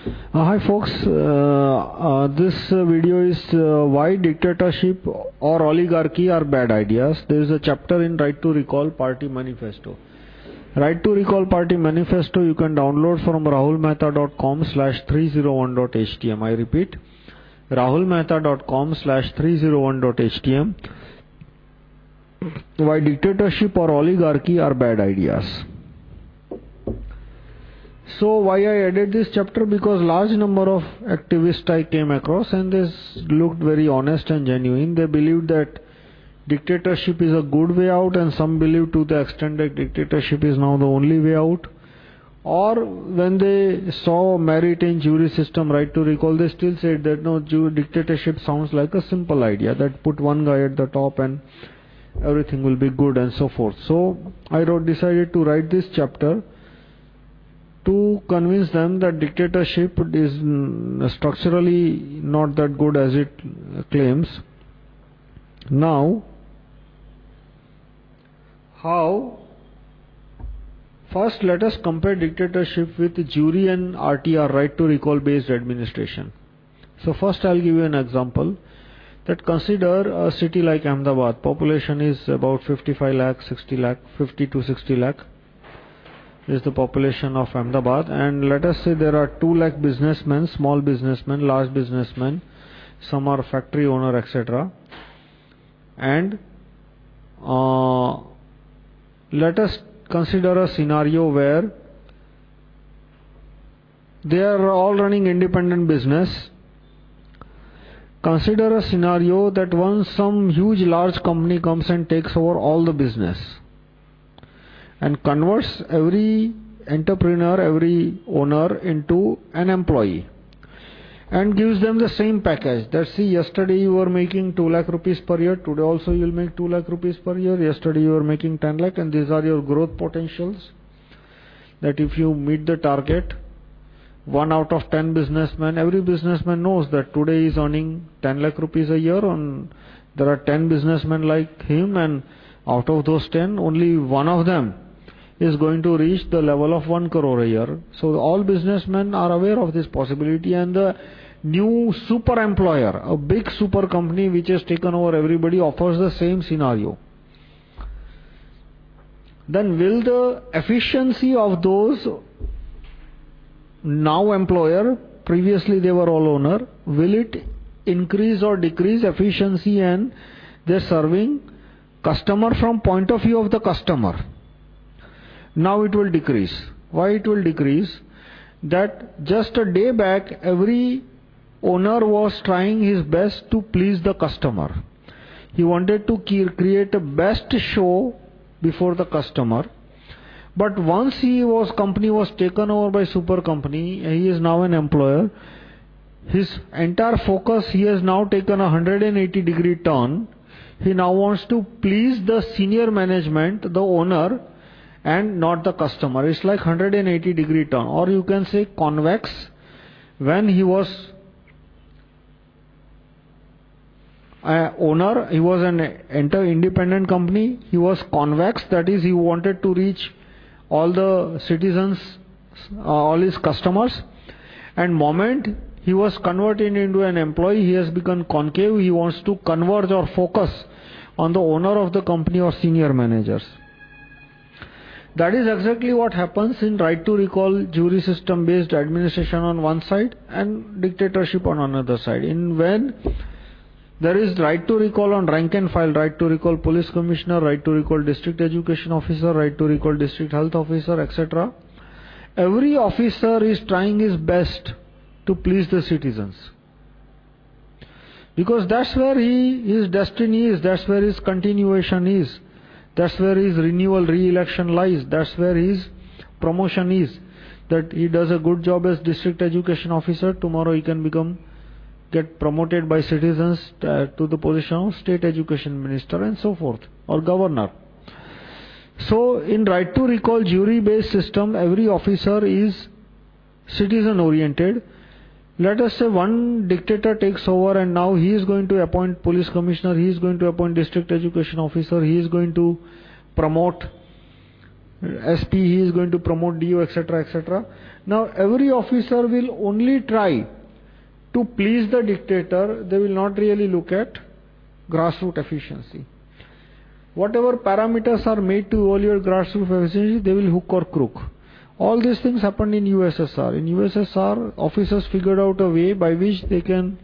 Uh, hi folks, uh, uh, this uh, video is uh, why dictatorship or oligarchy are bad ideas. There is a chapter in Right to Recall Party Manifesto. Right to Recall Party Manifesto you can download from rahulmehta.com slash 301.htm. I repeat, rahulmehta.com slash 301.htm. Why dictatorship or oligarchy are bad ideas. So, why I added this chapter? Because large number of activists I came across and they looked very honest and genuine. They believed that dictatorship is a good way out, and some believe to the extent that dictatorship is now the only way out. Or when they saw merit in jury system, right to recall, they still said that no, dictatorship sounds like a simple idea that put one guy at the top and everything will be good and so forth. So I wrote, decided to write this chapter to convince them that dictatorship is structurally not that good as it claims. Now, how? First, let us compare dictatorship with jury and RTR, right to recall based administration. So, first, I'll give you an example. That consider a city like Ahmedabad, population is about 55 lakh, 60 lakh, 50 to 60 lakh is the population of Ahmedabad. And let us say there are 2 lakh businessmen, small businessmen, large businessmen, some are factory owner, etc. And uh, let us consider a scenario where they are all running independent business. Consider a scenario that once some huge large company comes and takes over all the business and converts every entrepreneur, every owner into an employee and gives them the same package. That see, yesterday you were making 2 lakh rupees per year, today also you will make 2 lakh rupees per year, yesterday you were making 10 lakh, and these are your growth potentials. That if you meet the target, one out of 10 businessmen, every businessman knows that today is earning 10 lakh rupees a year, and there are 10 businessmen like him, and out of those 10, only one of them is going to reach the level of 1 crore a year. So, all businessmen are aware of this possibility, and the new super employer, a big super company which has taken over everybody, offers the same scenario. Then, will the efficiency of those now employer, previously they were all owner, will it increase or decrease efficiency and they're serving customer from point of view of the customer? Now it will decrease. Why it will decrease? That just a day back, every owner was trying his best to please the customer. He wanted to create a best show before the customer. But once he was company was taken over by super company, he is now an employer. His entire focus, he has now taken a 180 degree turn. He now wants to please the senior management, the owner, and not the customer. It's like 180 degree turn. Or you can say convex. When he was an owner, he was an enter independent company, he was convex, that is, he wanted to reach all the citizens, uh, all his customers. And moment he was converted into an employee, he has become concave, he wants to converge or focus on the owner of the company or senior managers. That is exactly what happens in right to recall jury system based administration on one side and dictatorship on another side. In when there is right to recall on rank and file, right to recall police commissioner, right to recall district education officer, right to recall district health officer, etc. Every officer is trying his best to please the citizens. Because that's where he, his destiny is, that's where his continuation is. That's where his renewal, re election lies. That's where his promotion is. That he does a good job as district education officer, tomorrow he can become, get promoted by citizens uh, to the position of state education minister and so forth, or governor. So, in right to recall jury based system, every officer is citizen oriented. Let us say one dictator takes over and now he is going to appoint police commissioner, he is going to appoint district education officer, he is going to promote SP, he is going to promote DO, etc. etc. Now, every officer will only try to please the dictator, they will not really look at grassroots efficiency. Whatever parameters are made to evaluate grassroots efficiency, they will hook or crook. All these things happened in USSR. In USSR, officers figured out a way by which they can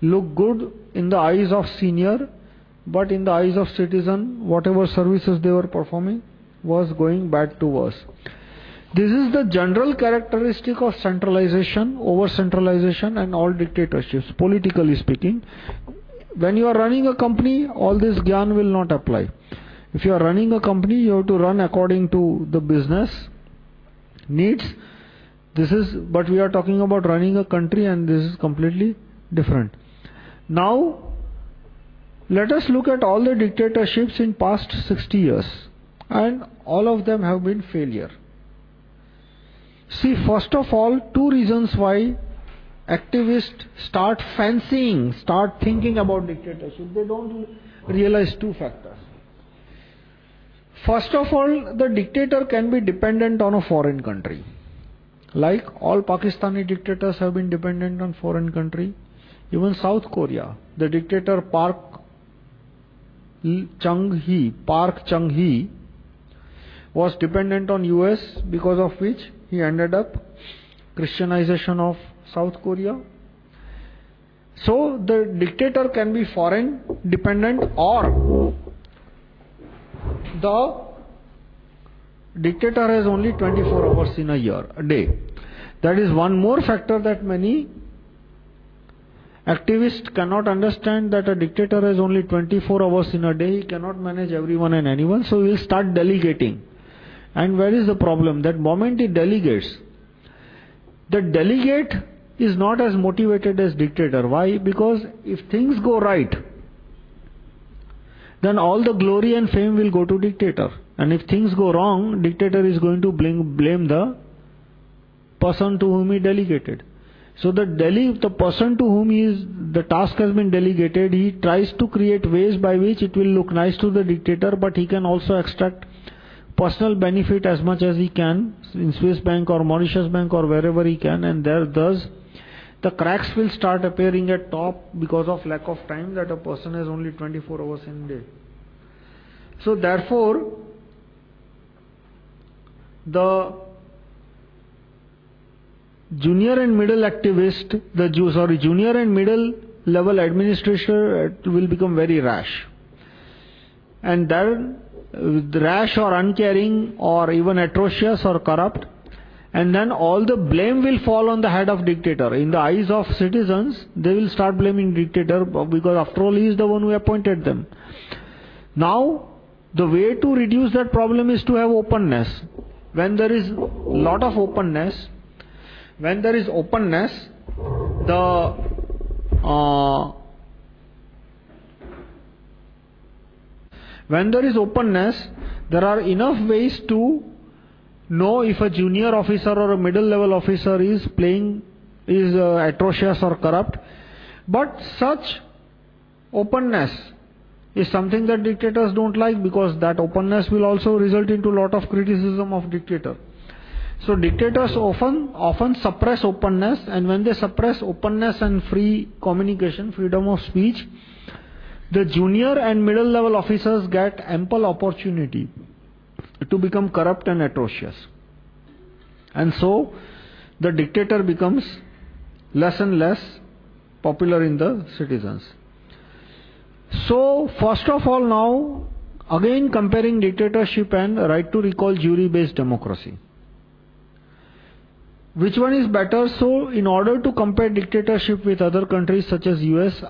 look good in the eyes of senior, but in the eyes of citizen, whatever services they were performing was going bad to worse. This is the general characteristic of centralization, over centralization, and all dictatorships, politically speaking. When you are running a company, all this gyan will not apply. If you are running a company, you have to run according to the business needs. This is, but we are talking about running a country, and this is completely different. Now, let us look at all the dictatorships in past 60 years, and all of them have been failure. See, first of all, two reasons why activists start fancying, start thinking about dictatorship. They don't realize two factors. First of all, the dictator can be dependent on a foreign country. Like all Pakistani dictators have been dependent on foreign country. Even South Korea, the dictator Park Chung-hee, Park Chung-hee, was dependent on US because of which he ended up Christianization of South Korea. So the dictator can be foreign dependent or the dictator has only 24 hours in a year, a day. That is one more factor that many activists cannot understand that a dictator has only 24 hours in a day. He cannot manage everyone and anyone, so he will start delegating. And where is the problem? That moment he delegates, the delegate is not as motivated as dictator. Why? Because if things go right, then all the glory and fame will go to dictator. And if things go wrong, dictator is going to blame, the person to whom he delegated. So the, dele the person to whom he is, the task has been delegated, he tries to create ways by which it will look nice to the dictator, but he can also extract personal benefit as much as he can in Swiss bank or Mauritius bank or wherever he can, and there thus the cracks will start appearing at top because of lack of time that a person has only 24 hours in a day. So therefore, the junior and middle activist, the sorry, junior and middle level administrator uh, will become very rash. And then uh, rash or uncaring or even atrocious or corrupt, and then all the blame will fall on the head of dictator. In the eyes of citizens, they will start blaming dictator because after all he is the one who appointed them. Now, the way to reduce that problem is to have openness. When there is lot of openness, when there is openness, the uh, When there is openness, there are enough ways to know if a junior officer or a middle level officer is playing, is uh, atrocious or corrupt. But such openness is something that dictators don't like because that openness will also result into a lot of criticism of dictator. So dictators often, often suppress openness and when they suppress openness and free communication, freedom of speech, the junior and middle level officers get ample opportunity to become corrupt and atrocious. And so the dictator becomes less and less popular in the citizens. So, first of all, now again comparing dictatorship and right to recall jury based democracy. Which one is better? So, in order to compare dictatorship with other countries such as US,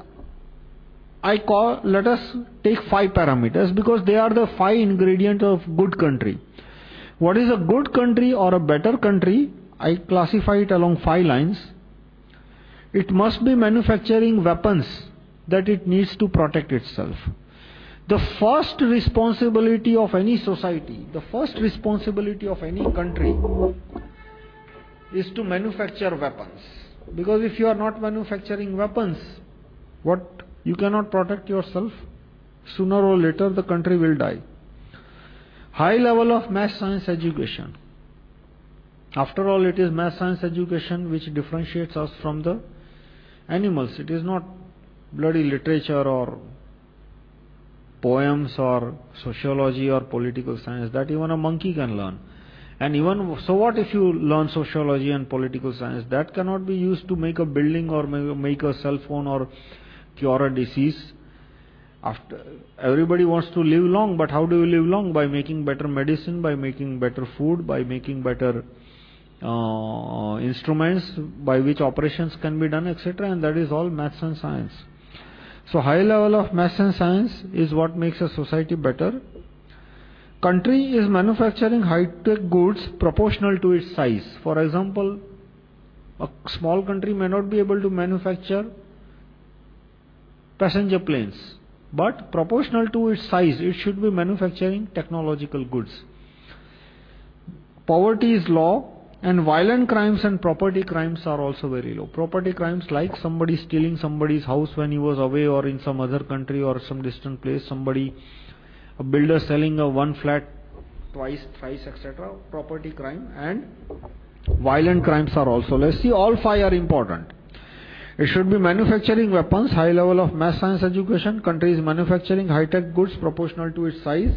I call, let us take five parameters because they are the five ingredients of good country. What is a good country or a better country? I classify it along five lines. It must be manufacturing weapons that it needs to protect itself. The first responsibility of any society, the first responsibility of any country is to manufacture weapons. Because if you are not manufacturing weapons, what you cannot protect yourself. Sooner or later, the country will die. High level of mass science education. After all, it is math science education which differentiates us from the animals. It is not bloody literature or poems or sociology or political science that even a monkey can learn. And even so, what if you learn sociology and political science? That cannot be used to make a building or make a cell phone or cure a disease. After, everybody wants to live long, but how do you live long? By making better medicine, by making better food, by making better uh, instruments by which operations can be done, etc. And that is all maths and science. So, high level of maths and science is what makes a society better. Country is manufacturing high-tech goods proportional to its size. For example, a small country may not be able to manufacture passenger planes, but proportional to its size, it should be manufacturing technological goods. Poverty is low, and violent crimes and property crimes are also very low. Property crimes like somebody stealing somebody's house when he was away or in some other country or some distant place, somebody, a builder selling a one flat twice, thrice, etc. Property crime and violent crimes are also less. See, all five are important. It should be manufacturing weapons, high level of mass science education, countries manufacturing high tech goods proportional to its size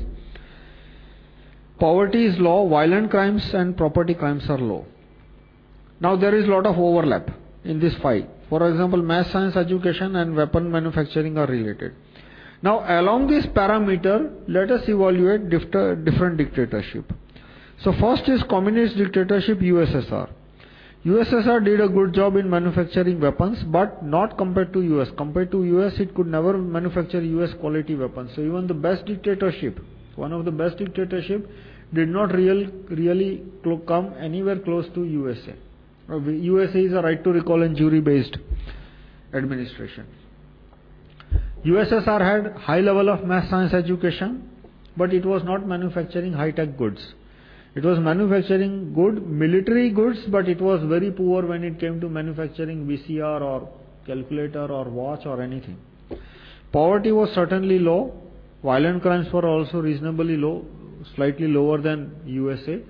Poverty is low, violent crimes and property crimes are low. Now there is a lot of overlap in this five. For example, mass science education and weapon manufacturing are related. Now along this parameter, let us evaluate different dictatorship. So first is communist dictatorship USSR. USSR did a good job in manufacturing weapons, but not compared to US. Compared to US, it could never manufacture US quality weapons. So even the best dictatorship, one of the best dictatorship, did not real, really come anywhere close to USA. USA uh, is a right to recall and jury based administration. USSR had high level of math science education, but it was not manufacturing high tech goods. It was manufacturing good military goods, but it was very poor when it came to manufacturing VCR or calculator or watch or anything. Poverty was certainly low. Violent crimes were also reasonably low slightly lower than USA,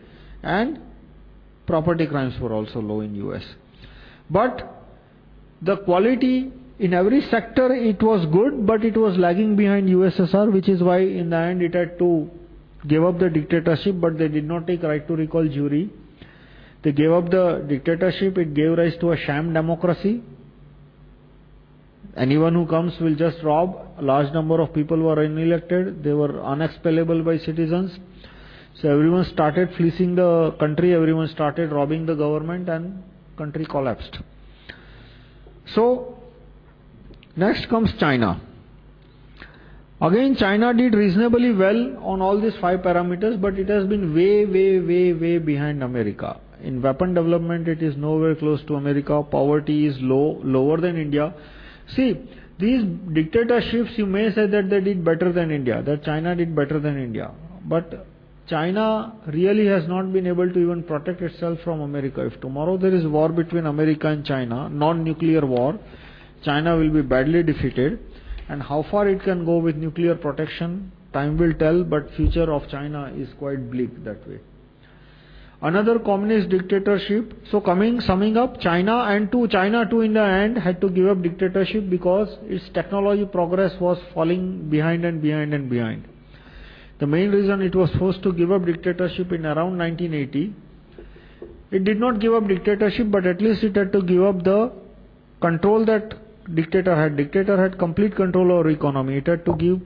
and property crimes were also low in US. But the quality in every sector it was good, but it was lagging behind USSR, which is why in the end it had to give up the dictatorship, but they did not take right to recall jury. They gave up the dictatorship, it gave rise to a sham democracy. Anyone who comes will just rob. A large number of people were unelected. They were unexpellable by citizens. So everyone started fleecing the country, everyone started robbing the government, and country collapsed. So, next comes China. Again, China did reasonably well on all these five parameters, but it has been way, way, way, way behind America. In weapon development, it is nowhere close to America. Poverty is low, lower than India. See, these dictatorships, you may say that they did better than India, that China did better than India. But China really has not been able to even protect itself from America. If tomorrow there is war between America and China, non nuclear war, China will be badly defeated. And how far it can go with nuclear protection, time will tell, but future of China is quite bleak that way. Another communist dictatorship. So coming, summing up, China and to China too in the end had to give up dictatorship because its technology progress was falling behind and behind and behind. The main reason it was forced to give up dictatorship in around 1980, it did not give up dictatorship, but at least it had to give up the control that dictator had. Dictator had complete control over economy. It had to give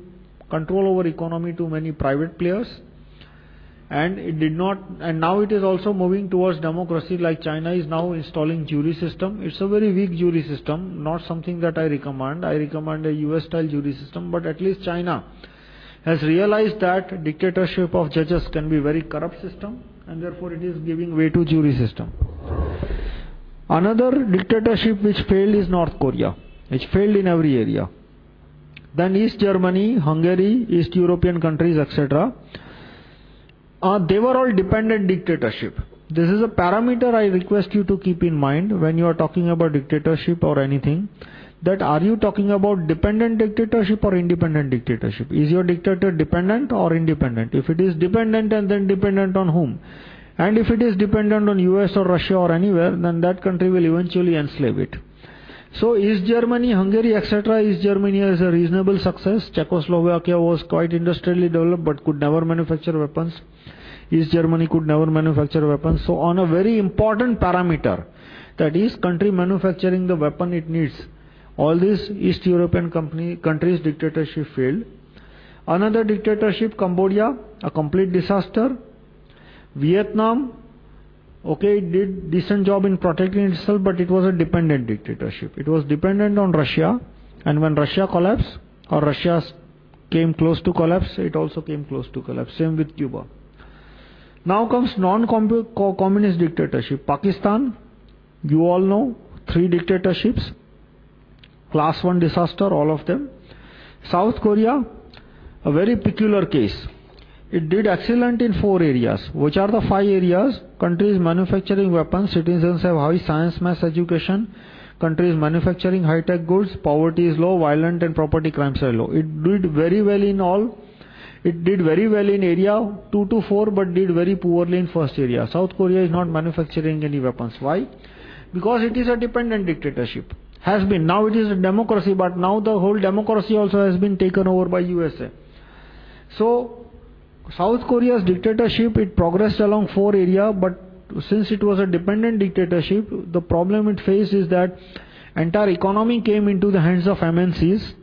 control over economy to many private players and it did not and now it is also moving towards democracy like China is now installing jury system it's a very weak jury system not something that I recommend I recommend a US style jury system but at least China has realized that dictatorship of judges can be very corrupt system and therefore it is giving way to jury system another dictatorship which failed is North Korea which failed in every area then East Germany Hungary East European countries etc uh, they were all dependent dictatorship. This is a parameter I request you to keep in mind when you are talking about dictatorship or anything. That are you talking about dependent dictatorship or independent dictatorship? Is your dictator dependent or independent? If it is dependent and then dependent on whom? And if it is dependent on US or Russia or anywhere, then that country will eventually enslave it. So, East Germany, Hungary, etc., East Germany is a reasonable success. Czechoslovakia was quite industrially developed but could never manufacture weapons. East Germany could never manufacture weapons. So, on a very important parameter, that is, country manufacturing the weapon it needs, all these East European company, countries' dictatorship failed. Another dictatorship, Cambodia, a complete disaster. Vietnam, okay, it did decent job in protecting itself, but it was a dependent dictatorship. It was dependent on Russia, and when Russia collapsed, or Russia came close to collapse, it also came close to collapse. Same with Cuba. Now comes non-communist dictatorship. Pakistan, you all know, three dictatorships. Class 1 disaster, all of them. South Korea, a very peculiar case. It did excellent in four areas. Which are the five areas? Countries manufacturing weapons, citizens have high science, mass education, countries manufacturing high tech goods, poverty is low, violent and property crimes are low. It did very well in all. It did very well in area 2 to 4, but did very poorly in first area. South Korea is not manufacturing any weapons. Why? Because it is a dependent dictatorship. Has been. Now it is a democracy, but now the whole democracy also has been taken over by USA. So, South Korea's dictatorship, it progressed along four areas, but since it was a dependent dictatorship, the problem it faced is that entire economy came into the hands of MNCs,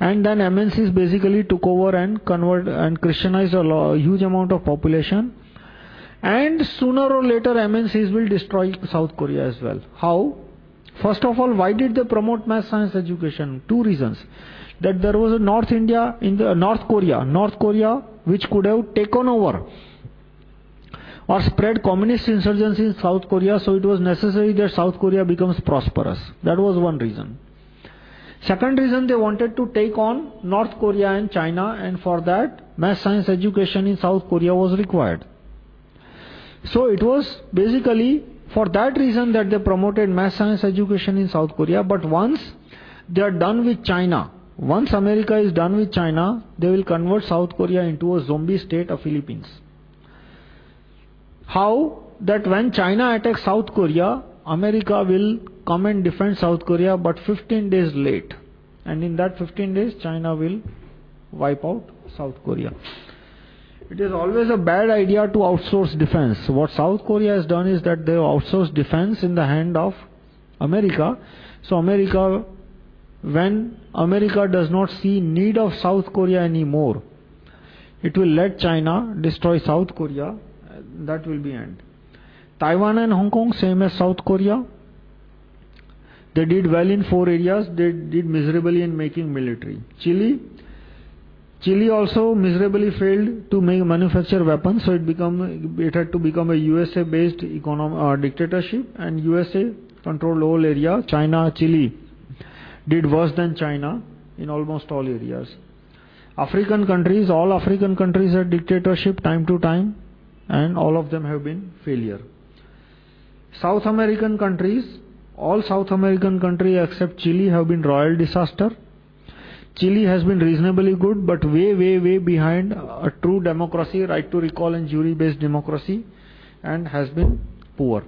and then MNCs basically took over and convert and Christianized a huge amount of population. And sooner or later, MNCs will destroy South Korea as well. How? First of all, why did they promote mass science education? Two reasons. That there was a North India, in the North Korea, North Korea which could have taken over or spread communist insurgency in South Korea, so it was necessary that South Korea becomes prosperous. That was one reason. Second reason, they wanted to take on North Korea and China, and for that, mass science education in South Korea was required. So it was basically for that reason that they promoted mass science education in South Korea, but once they are done with China, once America is done with China, they will convert South Korea into a zombie state of Philippines. How? That when China attacks South Korea, America will come and defend South Korea, but 15 days late. And in that 15 days, China will wipe out South Korea. It is always a bad idea to outsource defense. What South Korea has done is that they have outsourced defense in the hand of America. So, America when America does not see need of South Korea anymore, it will let China destroy South Korea. That will be end. Taiwan and Hong Kong, same as South Korea. They did well in four areas. They did miserably in making military. Chile, Chile also miserably failed to make manufacture weapons, so it become it had to become a USA based economic uh, dictatorship, and USA controlled whole area. China, Chile did worse than China in almost all areas. African countries, all African countries had dictatorship time to time, and all of them have been failure. South American countries, all South American countries except Chile have been royal disaster. Chile has been reasonably good, but way, way, way behind a true democracy, right to recall and jury based democracy, and has been poor.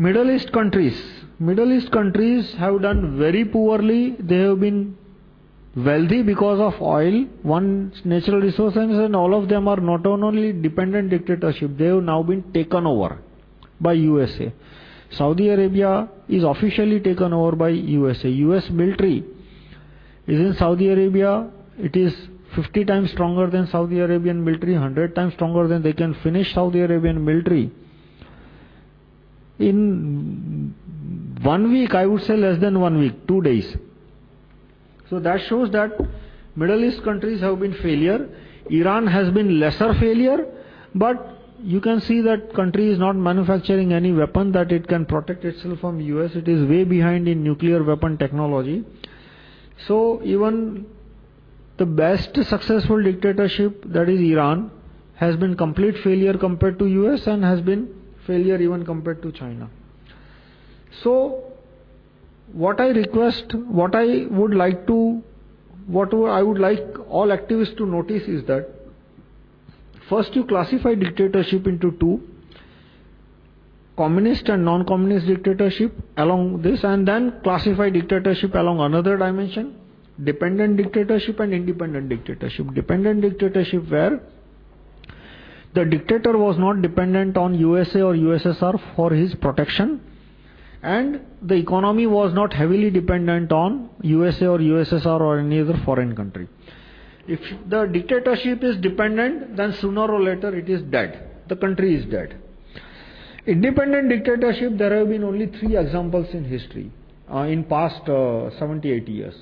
Middle East countries, Middle East countries have done very poorly. They have been wealthy because of oil, one natural resource, and all of them are not only dependent dictatorship, they have now been taken over by USA. Saudi Arabia is officially taken over by USA. US military is in Saudi Arabia. It is 50 times stronger than Saudi Arabian military, 100 times stronger than they can finish Saudi Arabian military. In one week, I would say less than one week, two days. So that shows that Middle East countries have been failure. Iran has been lesser failure, but you can see that country is not manufacturing any weapon that it can protect itself from US. It is way behind in nuclear weapon technology. So even the best successful dictatorship, that is Iran, has been complete failure compared to US and has been failure even compared to China. So, what I request, what I would like to, what I would like all activists to notice is that First, you classify dictatorship into two communist and non communist dictatorship along this, and then classify dictatorship along another dimension dependent dictatorship and independent dictatorship. Dependent dictatorship, where the dictator was not dependent on USA or USSR for his protection, and the economy was not heavily dependent on USA or USSR or any other foreign country. If the dictatorship is dependent, then sooner or later it is dead. The country is dead. Independent dictatorship, there have been only three examples in history uh, in past uh, 70, 80 years.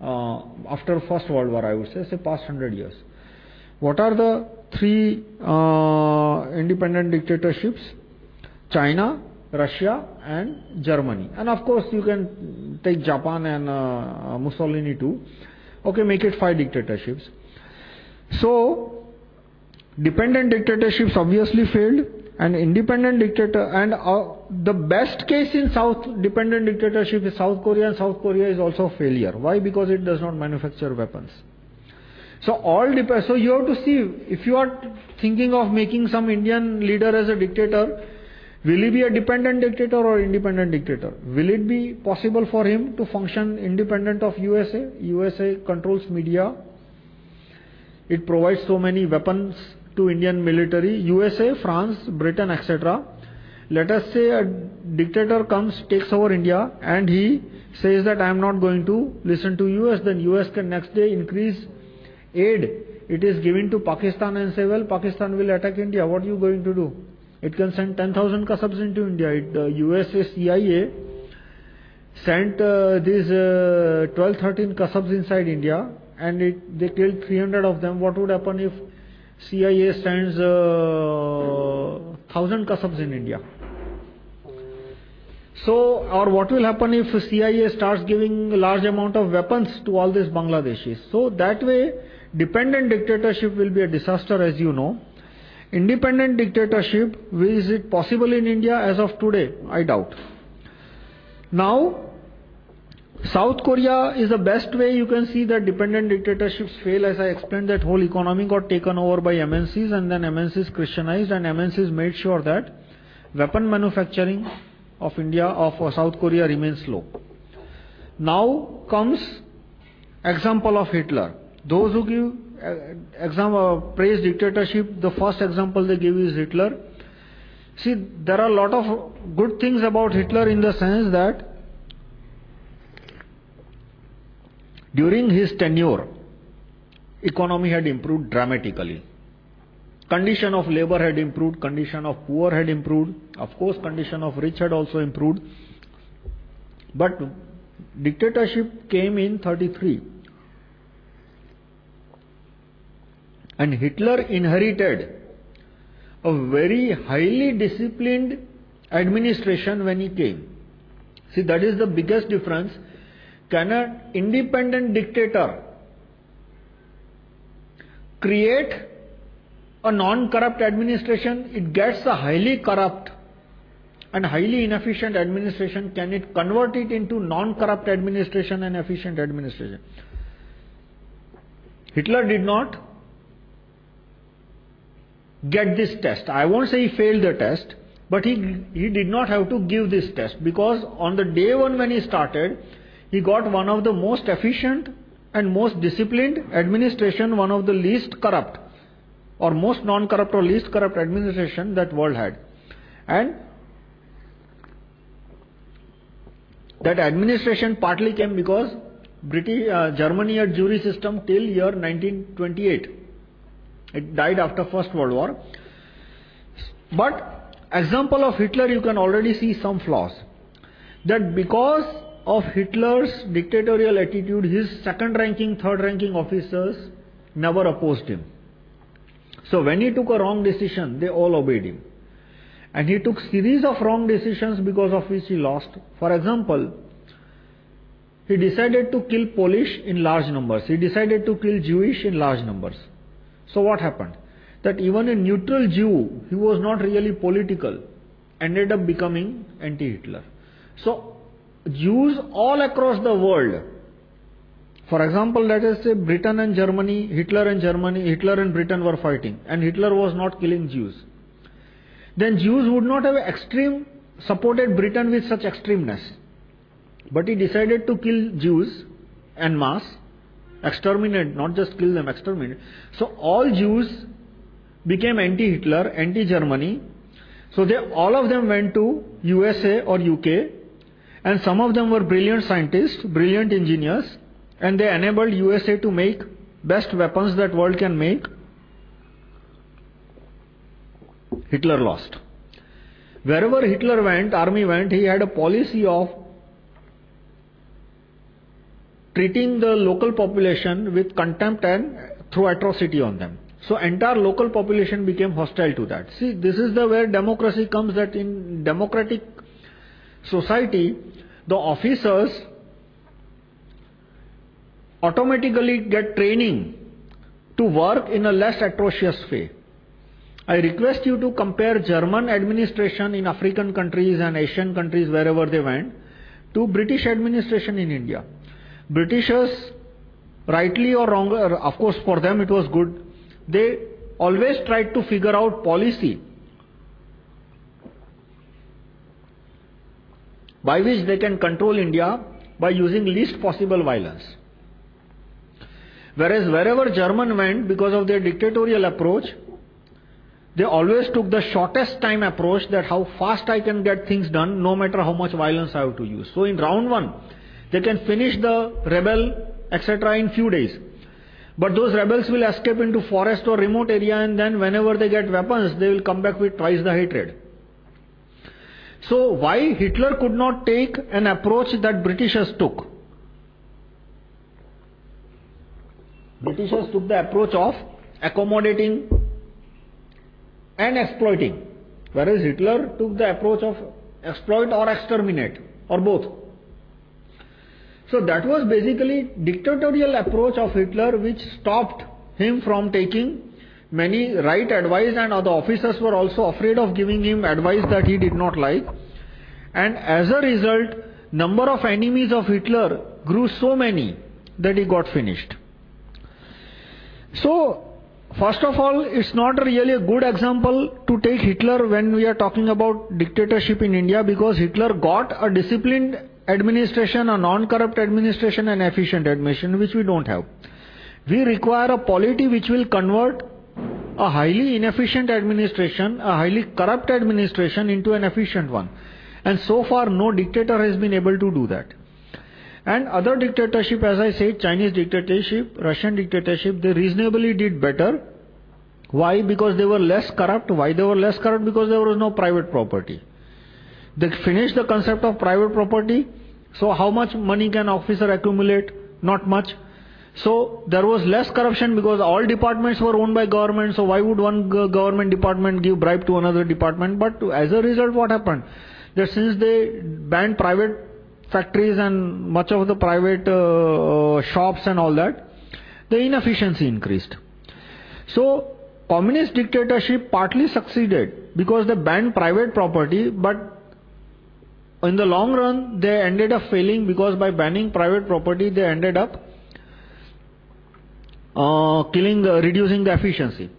Uh, after First World War, I would say, say past 100 years. What are the three uh, independent dictatorships? China, Russia, and Germany. And of course, you can take Japan and uh, Mussolini too. Okay, make it five dictatorships. So, dependent dictatorships obviously failed, and independent dictator, and uh, the best case in South dependent dictatorship is South Korea, and South Korea is also a failure. Why? Because it does not manufacture weapons. So, all depends. So, you have to see if you are thinking of making some Indian leader as a dictator, will he be a dependent dictator or independent dictator? Will it be possible for him to function independent of USA? USA controls media, it provides so many weapons to Indian military, USA, France, Britain, etc. Let us say a dictator comes, takes over India, and he says that I am not going to listen to US, then US can next day increase aid. It is given to Pakistan and say, well, Pakistan will attack India. What are you going to do? It can send 10,000 Kasabs into India. The USA CIA sent uh, these uh, 12, 13 Kasabs inside India and it, they killed 300 of them. What would happen if CIA sends uh, thousand Kasabs in India. So, or what will happen if CIA starts giving large amount of weapons to all these Bangladeshis? So, that way, dependent dictatorship will be a disaster, as you know. Independent dictatorship, is it possible in India as of today? I doubt. Now, South Korea is the best way you can see that dependent dictatorships fail. As I explained, that whole economy got taken over by MNCs and then MNCs Christianized and MNCs made sure that weapon manufacturing of India, of uh, South Korea remains low. Now comes example of Hitler. Those who give uh, example, uh, praise dictatorship, the first example they give is Hitler. See, there are a lot of good things about Hitler in the sense that During his tenure, economy had improved dramatically. Condition of labor had improved, condition of poor had improved, of course, condition of rich had also improved. But dictatorship came in 33. And Hitler inherited a very highly disciplined administration when he came. See, that is the biggest difference can an independent dictator create a non corrupt administration? It gets a highly corrupt and highly inefficient administration. Can it convert it into non corrupt administration and efficient administration? Hitler did not get this test. I won't say he failed the test, but he, he did not have to give this test because on the day one when he started, he got one of the most efficient and most disciplined administration, one of the least corrupt or most non-corrupt or least corrupt administration that world had. And that administration partly came because British, uh, Germany had jury system till year 1928. It died after First World War. But example of Hitler, you can already see some flaws. That because of Hitler's dictatorial attitude, his second ranking, third ranking officers never opposed him. So when he took a wrong decision, they all obeyed him. And he took series of wrong decisions because of which he lost. For example, he decided to kill Polish in large numbers. He decided to kill Jewish in large numbers. So what happened? That even a neutral Jew, he was not really political, ended up becoming anti-Hitler. So Jews all across the world For example, let us say Britain and Germany, Hitler and Germany, Hitler and Britain were fighting, and Hitler was not killing Jews. Then Jews would not have extreme supported Britain with such extremeness. But he decided to kill Jews en masse, exterminate, not just kill them, exterminate. So all Jews became anti-Hitler, anti-Germany. So they, all of them went to USA or UK, and some of them were brilliant scientists, brilliant engineers, and they enabled USA to make best weapons that world can make. Hitler lost. Wherever Hitler went, army went, he had a policy of treating the local population with contempt and through atrocity on them. So entire local population became hostile to that. See, this is the where democracy comes that in democratic society, the officers automatically get training to work in a less atrocious way. I request you to compare German administration in African countries and Asian countries wherever they went to British administration in India. Britishers, rightly or wrongly, uh, of course for them it was good, they always tried to figure out policy by which they can control India by using least possible violence. Whereas wherever German went, because of their dictatorial approach, they always took the shortest time approach that how fast I can get things done, no matter how much violence I have to use. So in round one, they can finish the rebel, etc. in few days. But those rebels will escape into forest or remote area and then whenever they get weapons, they will come back with twice the hatred. So why Hitler could not take an approach that Britishers took? Britishers took the approach of accommodating and exploiting, whereas Hitler took the approach of exploit or exterminate, or both. So that was basically dictatorial approach of Hitler which stopped him from taking many right advice and other officers were also afraid of giving him advice that he did not like. And as a result, number of enemies of Hitler grew so many that he got finished. So, first of all, it's not really a good example to take Hitler when we are talking about dictatorship in India because Hitler got a disciplined administration, a non-corrupt administration and efficient administration which we don't have. We require a polity which will convert a highly inefficient administration, a highly corrupt administration into an efficient one. And so far no dictator has been able to do that. And other dictatorship, as I said, Chinese dictatorship, Russian dictatorship, they reasonably did better. Why? Because they were less corrupt. Why they were less corrupt? Because there was no private property. They finished the concept of private property. So, how much money can officer accumulate? Not much. So, there was less corruption because all departments were owned by government. So, why would one government department give bribe to another department? But as a result, what happened? That since they banned private factories and much of the private uh, shops and all that, the inefficiency increased. So, communist dictatorship partly succeeded because they banned private property, but in the long run, they ended up failing because by banning private property, they ended up uh, killing, uh, reducing the efficiency.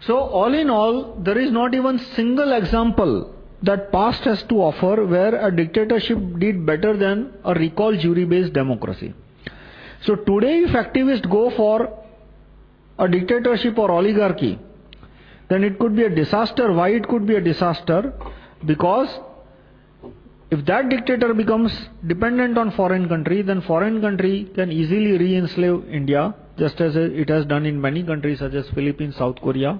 So, all in all, there is not even single example that past has to offer where a dictatorship did better than a recall jury based democracy. So, today, if activists go for a dictatorship or oligarchy, then it could be a disaster. Why it could be a disaster? Because if that dictator becomes dependent on foreign country, then foreign country can easily re-enslave India, just as it has done in many countries such as Philippines, South Korea,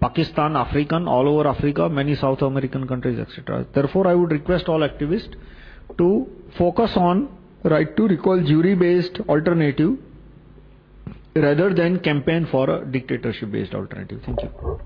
Pakistan, African, all over Africa, many South American countries, etc. Therefore, I would request all activists to focus on right to recall jury-based alternative rather than campaign for a dictatorship-based alternative. Thank you.